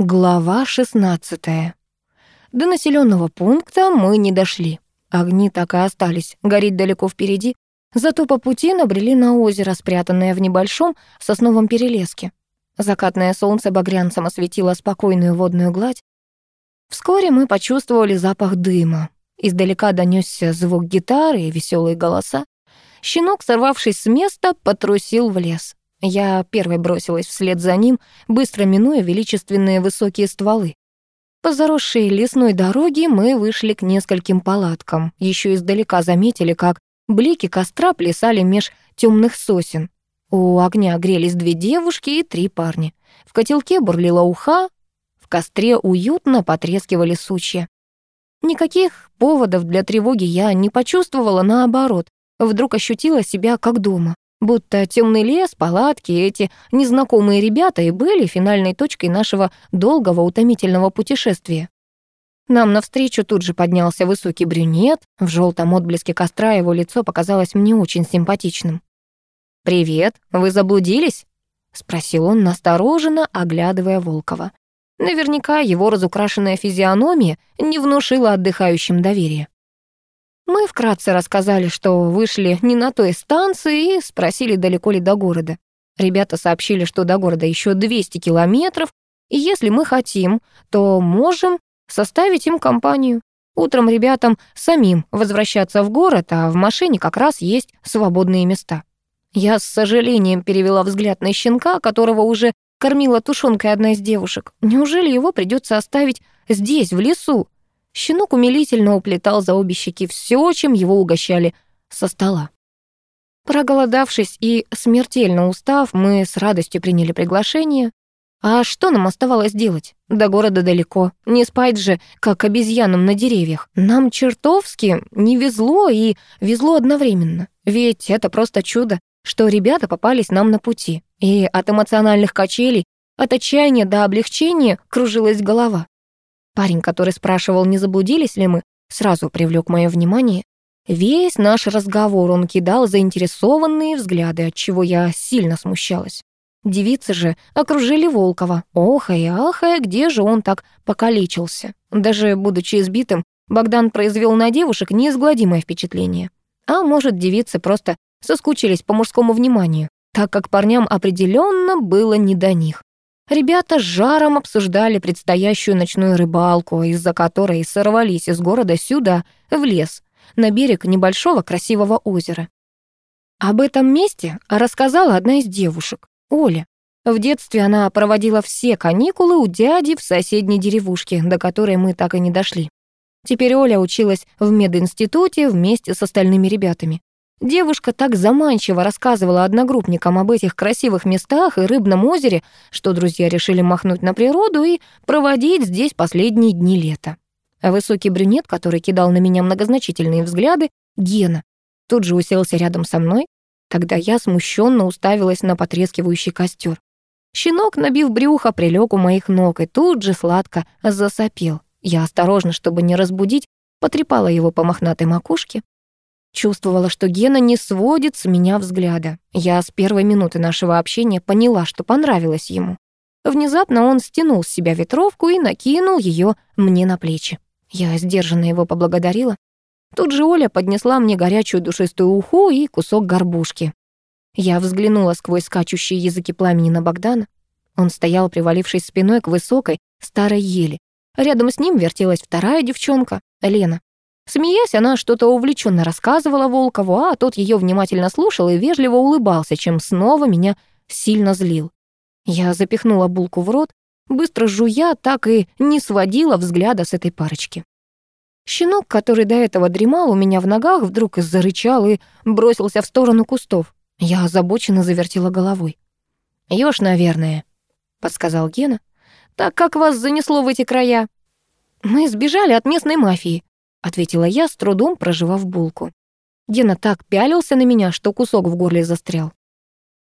Глава 16. До населенного пункта мы не дошли. Огни так и остались, гореть далеко впереди. Зато по пути набрели на озеро, спрятанное в небольшом сосновом перелеске. Закатное солнце багрянцем осветило спокойную водную гладь. Вскоре мы почувствовали запах дыма. Издалека донесся звук гитары и веселые голоса. Щенок, сорвавшись с места, потрусил в лес. Я первой бросилась вслед за ним, быстро минуя величественные высокие стволы. По заросшей лесной дороге мы вышли к нескольким палаткам. Еще издалека заметили, как блики костра плясали меж темных сосен. У огня грелись две девушки и три парни. В котелке бурлила уха, в костре уютно потрескивали сучья. Никаких поводов для тревоги я не почувствовала, наоборот. Вдруг ощутила себя как дома. Будто темный лес, палатки, эти незнакомые ребята и были финальной точкой нашего долгого утомительного путешествия. Нам навстречу тут же поднялся высокий брюнет, в желтом отблеске костра его лицо показалось мне очень симпатичным. «Привет, вы заблудились?» — спросил он настороженно, оглядывая Волкова. Наверняка его разукрашенная физиономия не внушила отдыхающим доверия. Мы вкратце рассказали, что вышли не на той станции и спросили, далеко ли до города. Ребята сообщили, что до города еще 200 километров, и если мы хотим, то можем составить им компанию. Утром ребятам самим возвращаться в город, а в машине как раз есть свободные места. Я с сожалением перевела взгляд на щенка, которого уже кормила тушенкой одна из девушек. Неужели его придется оставить здесь, в лесу? Щенок умилительно уплетал за обе щеки все, чем его угощали со стола. Проголодавшись и смертельно устав, мы с радостью приняли приглашение. А что нам оставалось делать? До города далеко. Не спать же, как обезьянам на деревьях. Нам чертовски не везло и везло одновременно. Ведь это просто чудо, что ребята попались нам на пути. И от эмоциональных качелей, от отчаяния до облегчения кружилась голова. Парень, который спрашивал, не заблудились ли мы, сразу привлек моё внимание. Весь наш разговор он кидал заинтересованные взгляды, от чего я сильно смущалась. Девицы же окружили Волкова, охая и ахая, где же он так покалечился. Даже будучи избитым, Богдан произвёл на девушек неизгладимое впечатление. А может, девицы просто соскучились по мужскому вниманию, так как парням определенно было не до них. Ребята с жаром обсуждали предстоящую ночную рыбалку, из-за которой сорвались из города сюда, в лес, на берег небольшого красивого озера. Об этом месте рассказала одна из девушек, Оля. В детстве она проводила все каникулы у дяди в соседней деревушке, до которой мы так и не дошли. Теперь Оля училась в мединституте вместе с остальными ребятами. Девушка так заманчиво рассказывала одногруппникам об этих красивых местах и рыбном озере, что друзья решили махнуть на природу и проводить здесь последние дни лета. А высокий брюнет, который кидал на меня многозначительные взгляды, Гена, тут же уселся рядом со мной. Тогда я смущенно уставилась на потрескивающий костер. Щенок, набив брюхо, прилег у моих ног и тут же сладко засопел. Я осторожно, чтобы не разбудить, потрепала его по мохнатой макушке. Чувствовала, что Гена не сводит с меня взгляда. Я с первой минуты нашего общения поняла, что понравилось ему. Внезапно он стянул с себя ветровку и накинул ее мне на плечи. Я сдержанно его поблагодарила. Тут же Оля поднесла мне горячую душистую уху и кусок горбушки. Я взглянула сквозь скачущие языки пламени на Богдана. Он стоял, привалившись спиной к высокой, старой еле. Рядом с ним вертелась вторая девчонка, Лена. Смеясь, она что-то увлеченно рассказывала Волкову, а тот ее внимательно слушал и вежливо улыбался, чем снова меня сильно злил. Я запихнула булку в рот, быстро жуя, так и не сводила взгляда с этой парочки. Щенок, который до этого дремал у меня в ногах, вдруг зарычал и бросился в сторону кустов. Я озабоченно завертела головой. «Ёж, наверное», — подсказал Гена, — «так как вас занесло в эти края». «Мы сбежали от местной мафии», — ответила я, с трудом проживав булку. Гена так пялился на меня, что кусок в горле застрял.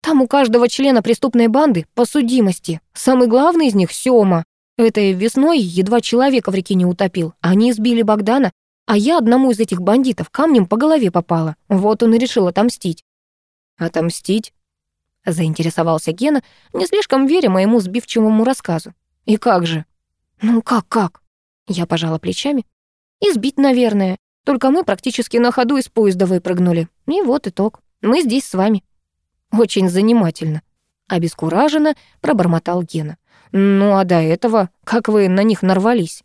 «Там у каждого члена преступной банды по судимости. Самый главный из них — Сёма. Этой весной едва человека в реке не утопил. Они избили Богдана, а я одному из этих бандитов камнем по голове попала. Вот он и решил отомстить». «Отомстить?» — заинтересовался Гена, не слишком веря моему сбивчивому рассказу. «И как же?» «Ну как, как?» Я пожала плечами. Избить, наверное. Только мы практически на ходу из поезда выпрыгнули. И вот итог. Мы здесь с вами». «Очень занимательно», — обескураженно пробормотал Гена. «Ну а до этого, как вы на них нарвались?»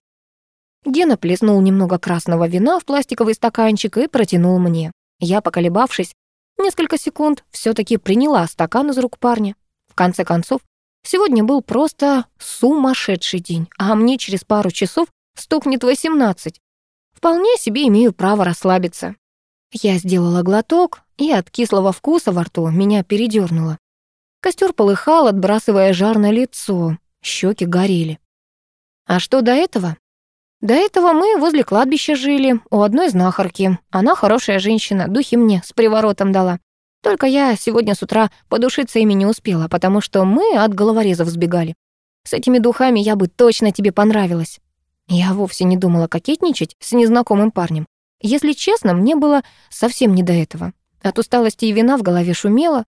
Гена плеснул немного красного вина в пластиковый стаканчик и протянул мне. Я, поколебавшись, несколько секунд все таки приняла стакан из рук парня. В конце концов, сегодня был просто сумасшедший день, а мне через пару часов стукнет 18, вполне себе имею право расслабиться. Я сделала глоток, и от кислого вкуса во рту меня передёрнуло. Костер полыхал, отбрасывая жар на лицо, щеки горели. А что до этого? До этого мы возле кладбища жили, у одной знахарки. Она хорошая женщина, духи мне с приворотом дала. Только я сегодня с утра подушиться ими не успела, потому что мы от головорезов сбегали. С этими духами я бы точно тебе понравилась. Я вовсе не думала кокетничать с незнакомым парнем. Если честно, мне было совсем не до этого. От усталости и вина в голове шумело,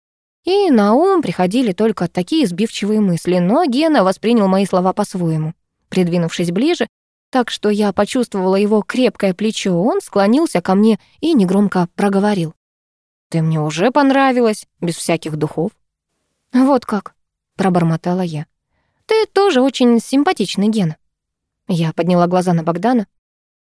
и на ум приходили только такие сбивчивые мысли, но Гена воспринял мои слова по-своему. Придвинувшись ближе, так что я почувствовала его крепкое плечо, он склонился ко мне и негромко проговорил. «Ты мне уже понравилась, без всяких духов». «Вот как», — пробормотала я. «Ты тоже очень симпатичный, Гена». Я подняла глаза на Богдана.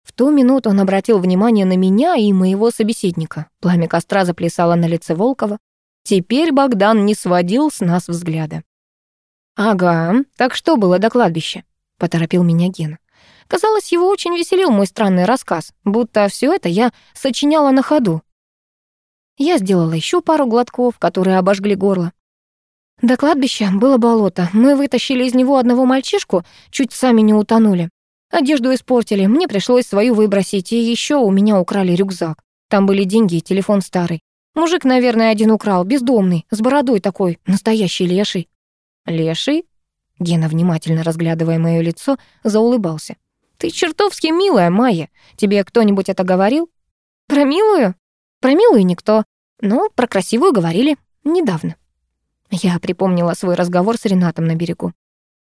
В ту минуту он обратил внимание на меня и моего собеседника. Пламя костра заплясало на лице Волкова. Теперь Богдан не сводил с нас взгляда. «Ага, так что было до кладбища?» — поторопил меня Гена. Казалось, его очень веселил мой странный рассказ, будто все это я сочиняла на ходу. Я сделала еще пару глотков, которые обожгли горло. До кладбища было болото. Мы вытащили из него одного мальчишку, чуть сами не утонули. Одежду испортили, мне пришлось свою выбросить, и еще у меня украли рюкзак. Там были деньги и телефон старый. Мужик, наверное, один украл, бездомный, с бородой такой, настоящий леший». «Леший?» Гена, внимательно разглядывая мое лицо, заулыбался. «Ты чертовски милая, Майя. Тебе кто-нибудь это говорил?» «Про милую?» «Про милую никто. Но про красивую говорили недавно». Я припомнила свой разговор с Ренатом на берегу.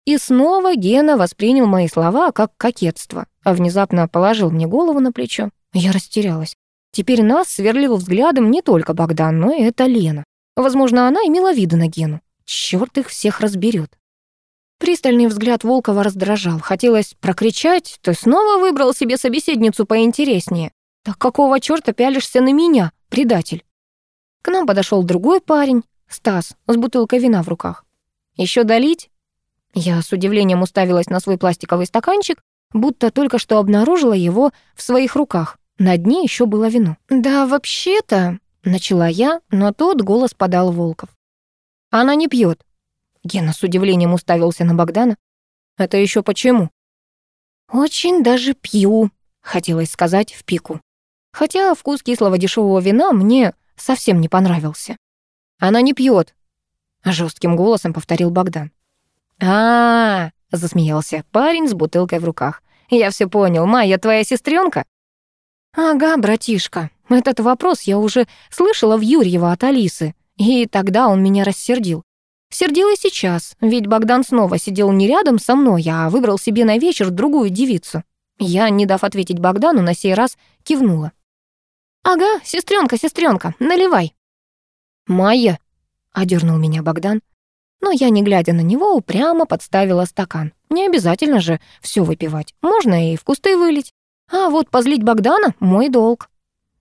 И снова Гена воспринял мои слова как кокетство, а внезапно положил мне голову на плечо. Я растерялась. Теперь нас сверлил взглядом не только Богдан, но и эта Лена. Возможно, она имела виды на Гену. Чёрт их всех разберет. Пристальный взгляд Волкова раздражал. Хотелось прокричать, ты снова выбрал себе собеседницу поинтереснее. Так какого чёрта пялишься на меня, предатель? К нам подошёл другой парень, Стас, с бутылкой вина в руках. «Ещё долить?» Я с удивлением уставилась на свой пластиковый стаканчик, будто только что обнаружила его в своих руках. На дне еще было вино. «Да, вообще-то...» — начала я, но тот голос подал Волков. «Она не пьет. Гена с удивлением уставился на Богдана. «Это еще почему?» «Очень даже пью», — хотелось сказать в пику. Хотя вкус кислого дешевого вина мне совсем не понравился. «Она не пьет, жестким голосом повторил Богдан. А, засмеялся парень с бутылкой в руках. Я все понял, Майя твоя сестренка? Ага, братишка. Этот вопрос я уже слышала в Юрьева от Алисы, и тогда он меня рассердил. Сердил и сейчас, ведь Богдан снова сидел не рядом со мной, а выбрал себе на вечер другую девицу. Я, не дав ответить Богдану, на сей раз кивнула. «Ага, сестренка, сестренка, наливай». «Майя», — одернул меня Богдан, но я, не глядя на него, упрямо подставила стакан. Не обязательно же все выпивать, можно и в кусты вылить. А вот позлить Богдана — мой долг.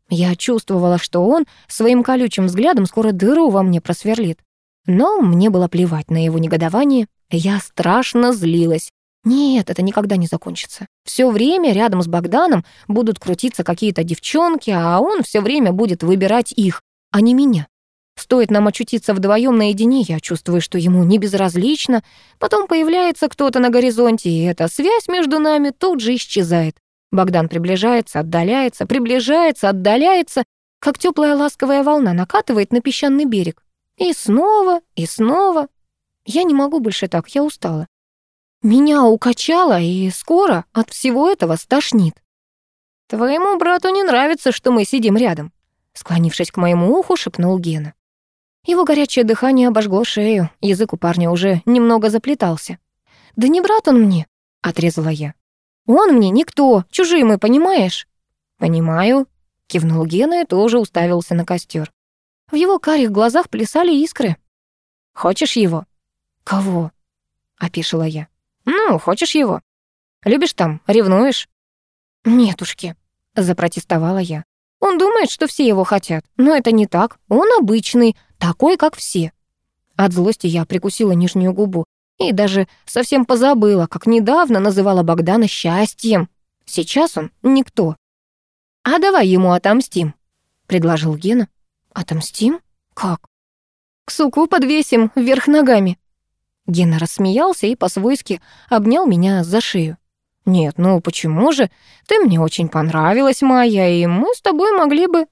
Я чувствовала, что он своим колючим взглядом скоро дыру во мне просверлит. Но мне было плевать на его негодование. Я страшно злилась. Нет, это никогда не закончится. Все время рядом с Богданом будут крутиться какие-то девчонки, а он все время будет выбирать их, а не меня. Стоит нам очутиться вдвоем наедине, я чувствую, что ему не безразлично. Потом появляется кто-то на горизонте, и эта связь между нами тут же исчезает. Богдан приближается, отдаляется, приближается, отдаляется, как теплая ласковая волна накатывает на песчаный берег. И снова, и снова. Я не могу больше так, я устала. Меня укачало, и скоро от всего этого стошнит. «Твоему брату не нравится, что мы сидим рядом», — склонившись к моему уху, шепнул Гена. Его горячее дыхание обожгло шею, язык у парня уже немного заплетался. «Да не брат он мне», — отрезала я. «Он мне никто, чужие мы, понимаешь?» «Понимаю», — кивнул Гена и тоже уставился на костер. В его карих глазах плясали искры. «Хочешь его?» «Кого?» — опешила я. «Ну, хочешь его? Любишь там, ревнуешь?» «Нетушки», — запротестовала я. «Он думает, что все его хотят, но это не так. Он обычный, такой, как все. От злости я прикусила нижнюю губу и даже совсем позабыла, как недавно называла Богдана счастьем. Сейчас он никто. «А давай ему отомстим», — предложил Гена. «Отомстим? Как?» «К суку подвесим, вверх ногами». Гена рассмеялся и по-свойски обнял меня за шею. «Нет, ну почему же? Ты мне очень понравилась, Майя, и мы с тобой могли бы...»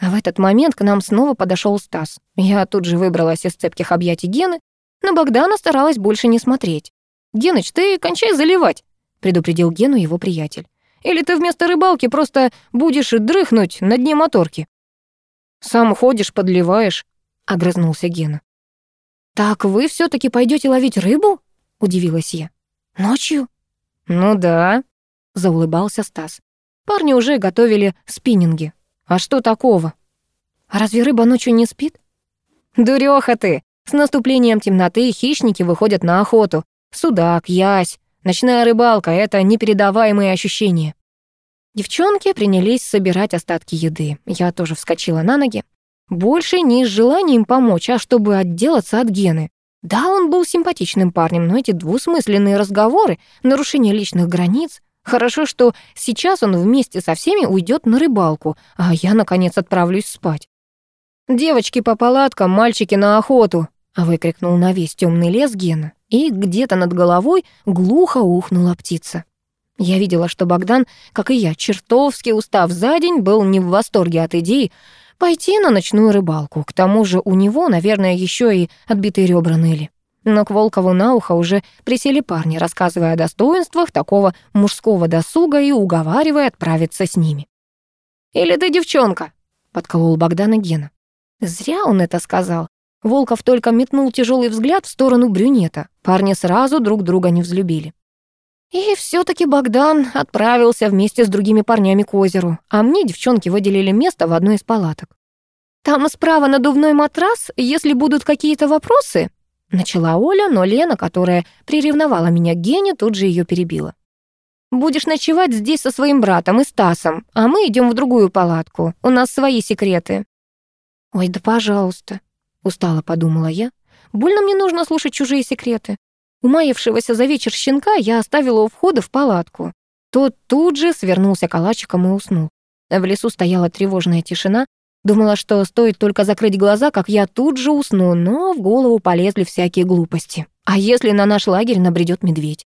А В этот момент к нам снова подошел Стас. Я тут же выбралась из цепких объятий Гены, но Богдана старалась больше не смотреть. «Геныч, ты кончай заливать», — предупредил Гену его приятель. «Или ты вместо рыбалки просто будешь дрыхнуть на дне моторки». «Сам ходишь, подливаешь», — огрызнулся Гена. «Так вы все таки пойдете ловить рыбу?» — удивилась я. «Ночью?» «Ну да», — заулыбался Стас. Парни уже готовили спиннинги. А что такого? Разве рыба ночью не спит? Дуреха ты! С наступлением темноты хищники выходят на охоту. Судак, ясь, ночная рыбалка — это непередаваемые ощущения. Девчонки принялись собирать остатки еды. Я тоже вскочила на ноги. Больше не с желанием помочь, а чтобы отделаться от Гены. Да, он был симпатичным парнем, но эти двусмысленные разговоры, нарушение личных границ — Хорошо, что сейчас он вместе со всеми уйдет на рыбалку, а я, наконец, отправлюсь спать. «Девочки по палаткам, мальчики на охоту!» — выкрикнул на весь темный лес Гена. И где-то над головой глухо ухнула птица. Я видела, что Богдан, как и я, чертовски устав за день, был не в восторге от идеи пойти на ночную рыбалку. К тому же у него, наверное, еще и отбитые ребра ныли. Но к Волкову на ухо уже присели парни, рассказывая о достоинствах такого мужского досуга и уговаривая отправиться с ними. «Или ты девчонка», — подколол Богдана Гена. Зря он это сказал. Волков только метнул тяжелый взгляд в сторону брюнета. Парни сразу друг друга не взлюбили. И все таки Богдан отправился вместе с другими парнями к озеру, а мне девчонки выделили место в одной из палаток. «Там справа надувной матрас, если будут какие-то вопросы», Начала Оля, но Лена, которая приревновала меня к Гене, тут же ее перебила. «Будешь ночевать здесь со своим братом и Стасом, а мы идем в другую палатку. У нас свои секреты». «Ой, да пожалуйста», — устало подумала я. «Больно мне нужно слушать чужие секреты». Умаявшегося за вечер щенка я оставила у входа в палатку. Тот тут же свернулся калачиком и уснул. В лесу стояла тревожная тишина, Думала, что стоит только закрыть глаза, как я тут же усну, но в голову полезли всякие глупости. А если на наш лагерь набредет медведь?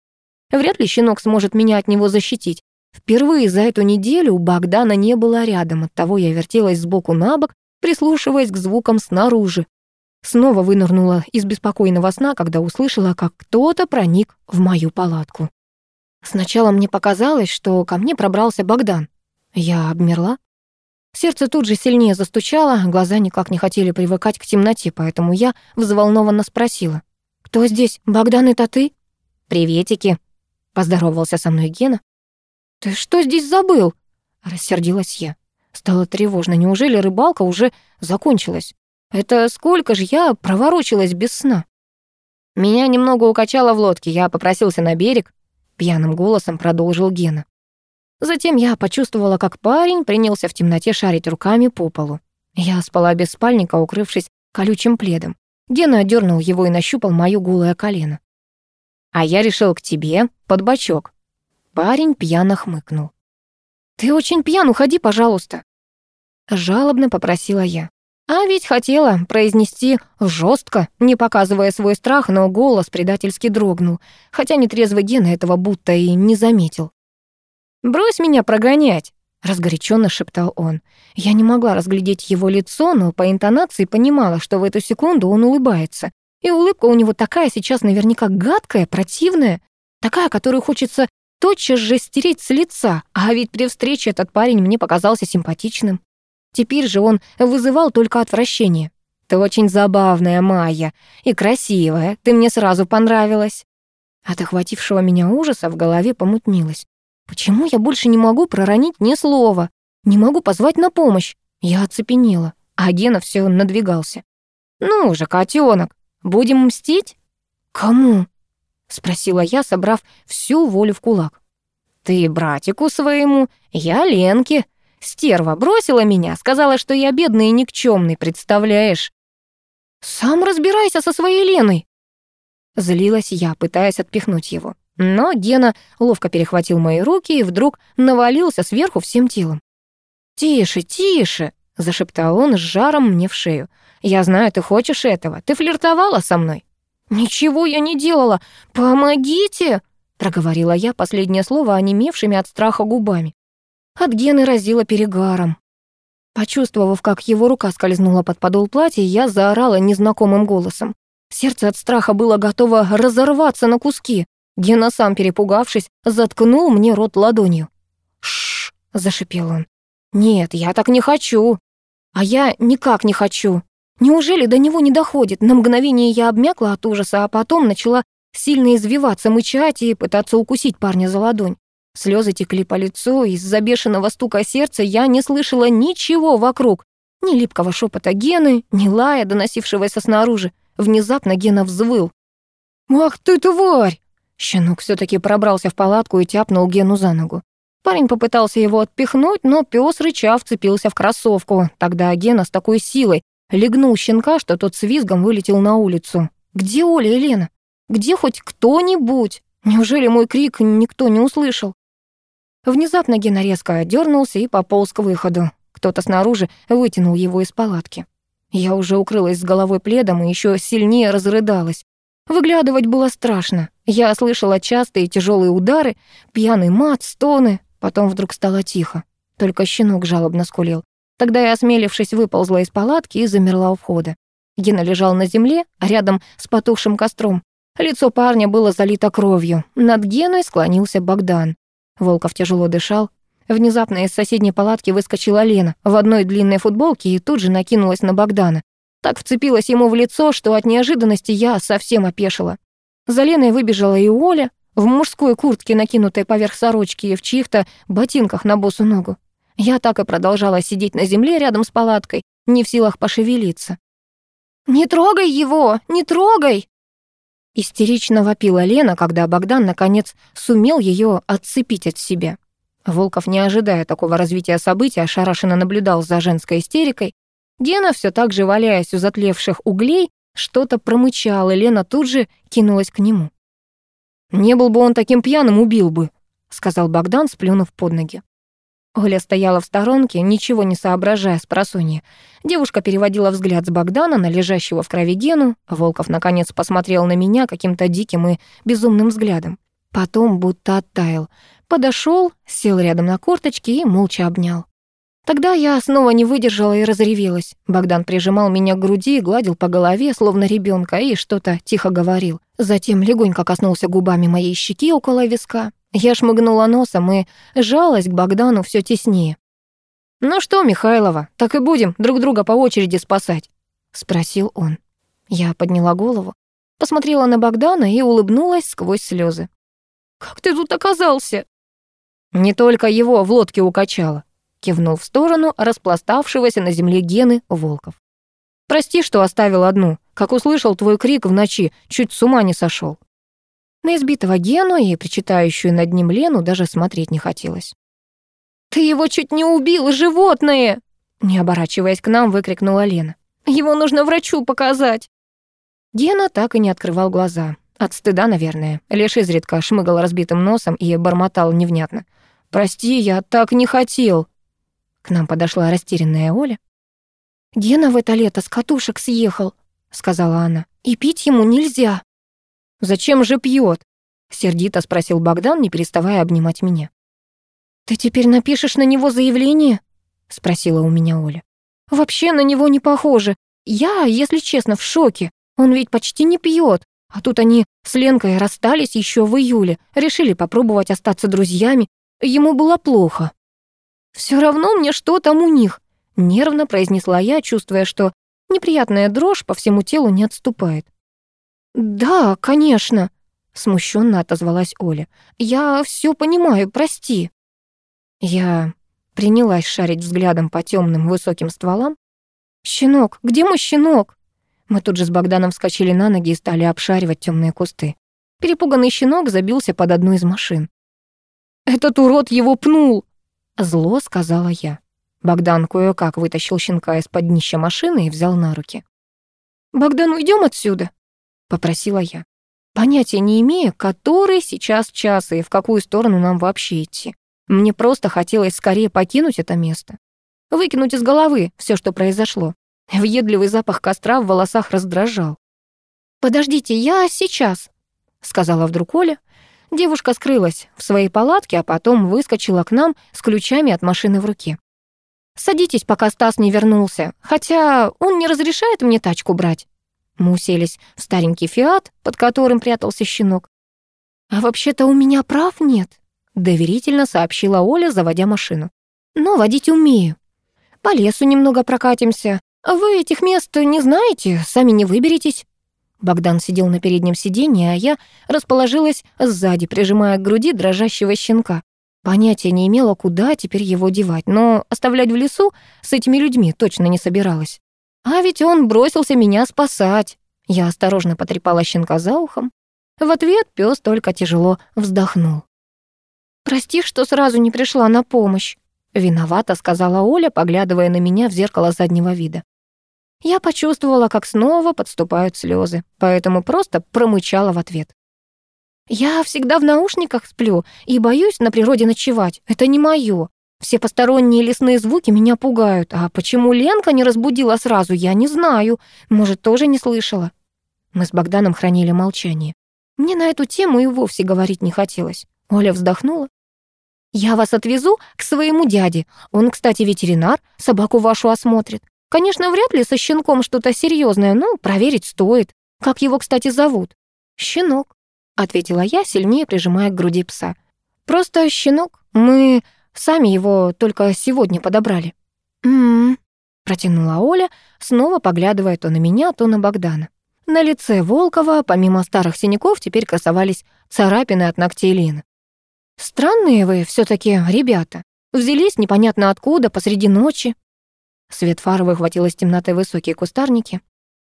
Вряд ли щенок сможет меня от него защитить. Впервые за эту неделю у Богдана не было рядом, оттого я вертелась сбоку на бок, прислушиваясь к звукам снаружи. Снова вынырнула из беспокойного сна, когда услышала, как кто-то проник в мою палатку. Сначала мне показалось, что ко мне пробрался Богдан. Я обмерла, Сердце тут же сильнее застучало, глаза никак не хотели привыкать к темноте, поэтому я взволнованно спросила. «Кто здесь? Богдан, это ты?» «Приветики», — поздоровался со мной Гена. «Ты что здесь забыл?» — рассердилась я. Стало тревожно. Неужели рыбалка уже закончилась? Это сколько же я проворочилась без сна? Меня немного укачало в лодке. Я попросился на берег. Пьяным голосом продолжил Гена. Затем я почувствовала, как парень принялся в темноте шарить руками по полу. Я спала без спальника, укрывшись колючим пледом. Гена отдернул его и нащупал мое голое колено. «А я решил к тебе, под бочок». Парень пьяно хмыкнул. «Ты очень пьян, уходи, пожалуйста». Жалобно попросила я. А ведь хотела произнести жестко, не показывая свой страх, но голос предательски дрогнул, хотя нетрезвый Гена этого будто и не заметил. «Брось меня прогонять!» — разгоряченно шептал он. Я не могла разглядеть его лицо, но по интонации понимала, что в эту секунду он улыбается. И улыбка у него такая сейчас наверняка гадкая, противная, такая, которую хочется тотчас же стереть с лица, а ведь при встрече этот парень мне показался симпатичным. Теперь же он вызывал только отвращение. «Ты очень забавная, Майя, и красивая, ты мне сразу понравилась». От охватившего меня ужаса в голове помутнилось. Почему я больше не могу проронить ни слова? Не могу позвать на помощь. Я оцепенела, а Гена все надвигался. «Ну же, котенок, будем мстить?» «Кому?» — спросила я, собрав всю волю в кулак. «Ты братику своему, я Ленке. Стерва бросила меня, сказала, что я бедный и никчемный, представляешь?» «Сам разбирайся со своей Леной!» Злилась я, пытаясь отпихнуть его. Но Гена ловко перехватил мои руки и вдруг навалился сверху всем телом. «Тише, тише!» — зашептал он с жаром мне в шею. «Я знаю, ты хочешь этого. Ты флиртовала со мной?» «Ничего я не делала! Помогите!» — проговорила я последнее слово, онемевшими от страха губами. От Гены разило перегаром. Почувствовав, как его рука скользнула под подол платья, я заорала незнакомым голосом. Сердце от страха было готово разорваться на куски. Гена, сам перепугавшись, заткнул мне рот ладонью. Шш, зашипел он. «Нет, я так не хочу!» «А я никак не хочу!» Неужели до него не доходит? На мгновение я обмякла от ужаса, а потом начала сильно извиваться, мычать и пытаться укусить парня за ладонь. Слезы текли по лицу, из-за бешеного стука сердца я не слышала ничего вокруг. Ни липкого шепота Гены, ни лая, доносившегося снаружи. Внезапно Гена взвыл. «Ах ты, тварь!» Щенок все таки пробрался в палатку и тяпнул Гену за ногу. Парень попытался его отпихнуть, но пес рыча вцепился в кроссовку. Тогда Гена с такой силой легнул щенка, что тот с визгом вылетел на улицу. «Где Оля и Лена? Где хоть кто-нибудь? Неужели мой крик никто не услышал?» Внезапно Гена резко отдернулся и пополз к выходу. Кто-то снаружи вытянул его из палатки. Я уже укрылась с головой пледом и еще сильнее разрыдалась. Выглядывать было страшно. Я слышала частые тяжелые удары, пьяный мат, стоны. Потом вдруг стало тихо. Только щенок жалобно скулил. Тогда я, осмелившись, выползла из палатки и замерла у входа. Гена лежал на земле, а рядом с потухшим костром. Лицо парня было залито кровью. Над Геной склонился Богдан. Волков тяжело дышал. Внезапно из соседней палатки выскочила Лена в одной длинной футболке и тут же накинулась на Богдана так вцепилась ему в лицо, что от неожиданности я совсем опешила. За Леной выбежала и Оля, в мужской куртке, накинутой поверх сорочки, и в чьих-то ботинках на босу ногу. Я так и продолжала сидеть на земле рядом с палаткой, не в силах пошевелиться. «Не трогай его! Не трогай!» Истерично вопила Лена, когда Богдан, наконец, сумел ее отцепить от себя. Волков, не ожидая такого развития событий, ошарашенно наблюдал за женской истерикой. Гена все так же, валяясь у затлевших углей, что-то промычал, и Лена тут же кинулась к нему. «Не был бы он таким пьяным, убил бы», — сказал Богдан, сплюнув под ноги. Оля стояла в сторонке, ничего не соображая с просонья. Девушка переводила взгляд с Богдана на лежащего в крови Гену. Волков, наконец, посмотрел на меня каким-то диким и безумным взглядом. Потом будто оттаял. Подошел, сел рядом на корточки и молча обнял. Тогда я снова не выдержала и разревелась. Богдан прижимал меня к груди и гладил по голове, словно ребенка, и что-то тихо говорил. Затем легонько коснулся губами моей щеки около виска. Я шмыгнула носом и жалась к Богдану все теснее. «Ну что, Михайлова, так и будем друг друга по очереди спасать?» — спросил он. Я подняла голову, посмотрела на Богдана и улыбнулась сквозь слезы. «Как ты тут оказался?» «Не только его в лодке укачало кивнул в сторону распластавшегося на земле Гены Волков. «Прости, что оставил одну. Как услышал твой крик в ночи, чуть с ума не сошел». На избитого Гену и причитающую над ним Лену даже смотреть не хотелось. «Ты его чуть не убил, животное!» Не оборачиваясь к нам, выкрикнула Лена. «Его нужно врачу показать!» Гена так и не открывал глаза. От стыда, наверное. Лишь изредка шмыгал разбитым носом и бормотал невнятно. «Прости, я так не хотел!» Нам подошла растерянная Оля. «Гена в это лето с катушек съехал», — сказала она. «И пить ему нельзя». «Зачем же пьет?» — сердито спросил Богдан, не переставая обнимать меня. «Ты теперь напишешь на него заявление?» — спросила у меня Оля. «Вообще на него не похоже. Я, если честно, в шоке. Он ведь почти не пьет. А тут они с Ленкой расстались еще в июле, решили попробовать остаться друзьями. Ему было плохо. «Все равно мне что там у них», — нервно произнесла я, чувствуя, что неприятная дрожь по всему телу не отступает. «Да, конечно», — смущенно отозвалась Оля. «Я все понимаю, прости». Я принялась шарить взглядом по темным высоким стволам. «Щенок, где мой щенок?» Мы тут же с Богданом вскочили на ноги и стали обшаривать темные кусты. Перепуганный щенок забился под одну из машин. «Этот урод его пнул!» Зло сказала я. Богдан кое-как вытащил щенка из-под днища машины и взял на руки. «Богдан, уйдем отсюда!» — попросила я, понятия не имея, который сейчас час и в какую сторону нам вообще идти. Мне просто хотелось скорее покинуть это место. Выкинуть из головы все, что произошло. Въедливый запах костра в волосах раздражал. «Подождите, я сейчас», — сказала вдруг Оля, Девушка скрылась в своей палатке, а потом выскочила к нам с ключами от машины в руке. «Садитесь, пока Стас не вернулся, хотя он не разрешает мне тачку брать». Мы уселись в старенький фиат, под которым прятался щенок. «А вообще-то у меня прав нет», — доверительно сообщила Оля, заводя машину. «Но водить умею. По лесу немного прокатимся. Вы этих мест не знаете, сами не выберетесь. Богдан сидел на переднем сиденье, а я расположилась сзади, прижимая к груди дрожащего щенка. Понятия не имела, куда теперь его девать, но оставлять в лесу с этими людьми точно не собиралась. А ведь он бросился меня спасать. Я осторожно потрепала щенка за ухом. В ответ пес только тяжело вздохнул. «Прости, что сразу не пришла на помощь», — виновата сказала Оля, поглядывая на меня в зеркало заднего вида. Я почувствовала, как снова подступают слезы, поэтому просто промычала в ответ. «Я всегда в наушниках сплю и боюсь на природе ночевать. Это не мое. Все посторонние лесные звуки меня пугают. А почему Ленка не разбудила сразу, я не знаю. Может, тоже не слышала?» Мы с Богданом хранили молчание. Мне на эту тему и вовсе говорить не хотелось. Оля вздохнула. «Я вас отвезу к своему дяде. Он, кстати, ветеринар, собаку вашу осмотрит. Конечно, вряд ли со щенком что-то серьезное, но проверить стоит. Как его, кстати, зовут? Щенок, ответила я, сильнее прижимая к груди пса. Просто щенок. Мы сами его только сегодня подобрали. М-м, протянула Оля, снова поглядывая то на меня, то на Богдана. На лице Волкова, помимо старых синяков, теперь красовались царапины от ногтей Лины. «Странные вы все таки ребята. Взялись непонятно откуда, посреди ночи». Свет фар выхватил из темноты высокие кустарники.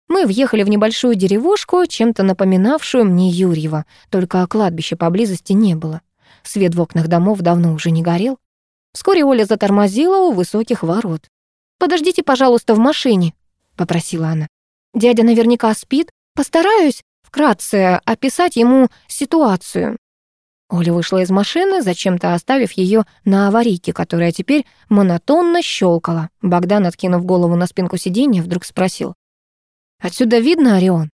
Мы въехали в небольшую деревушку, чем-то напоминавшую мне Юрьева, только кладбища поблизости не было. Свет в окнах домов давно уже не горел. Вскоре Оля затормозила у высоких ворот. «Подождите, пожалуйста, в машине», — попросила она. «Дядя наверняка спит. Постараюсь вкратце описать ему ситуацию. Оля вышла из машины, зачем-то оставив ее на аварийке, которая теперь монотонно щелкала. Богдан, откинув голову на спинку сиденья, вдруг спросил. «Отсюда видно Орион?»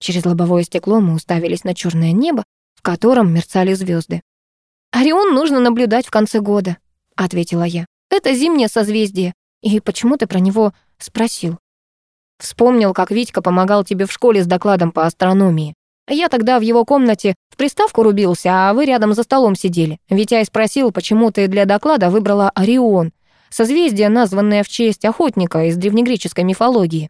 Через лобовое стекло мы уставились на черное небо, в котором мерцали звезды. «Орион нужно наблюдать в конце года», — ответила я. «Это зимнее созвездие. И почему ты про него спросил?» «Вспомнил, как Витька помогал тебе в школе с докладом по астрономии», а я тогда в его комнате в приставку рубился, а вы рядом за столом сидели. Ведь я спросил, почему ты для доклада выбрала Орион, созвездие, названное в честь охотника из древнегреческой мифологии.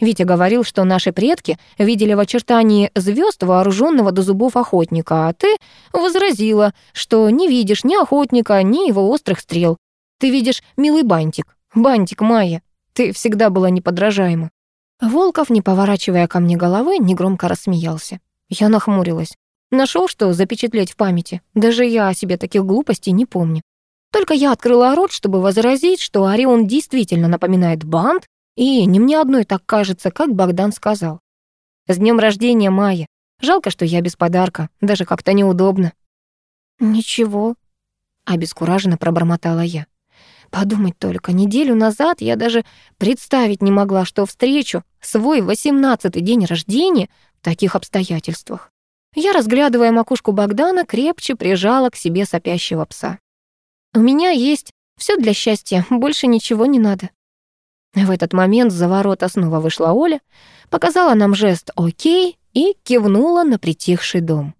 Витя говорил, что наши предки видели в очертании звезд вооруженного до зубов охотника, а ты возразила, что не видишь ни охотника, ни его острых стрел. Ты видишь милый бантик. Бантик Майя, ты всегда была неподражаема. Волков, не поворачивая ко мне головы, негромко рассмеялся. Я нахмурилась. Нашел, что запечатлеть в памяти. Даже я о себе таких глупостей не помню. Только я открыла рот, чтобы возразить, что Орион действительно напоминает бант, и не мне одной так кажется, как Богдан сказал. «С днем рождения, Майя! Жалко, что я без подарка, даже как-то неудобно». «Ничего», — обескураженно пробормотала я. Подумать только, неделю назад я даже представить не могла, что встречу свой восемнадцатый день рождения таких обстоятельствах. Я, разглядывая макушку Богдана, крепче прижала к себе сопящего пса. «У меня есть все для счастья, больше ничего не надо». В этот момент за ворота снова вышла Оля, показала нам жест «Окей» и кивнула на притихший дом.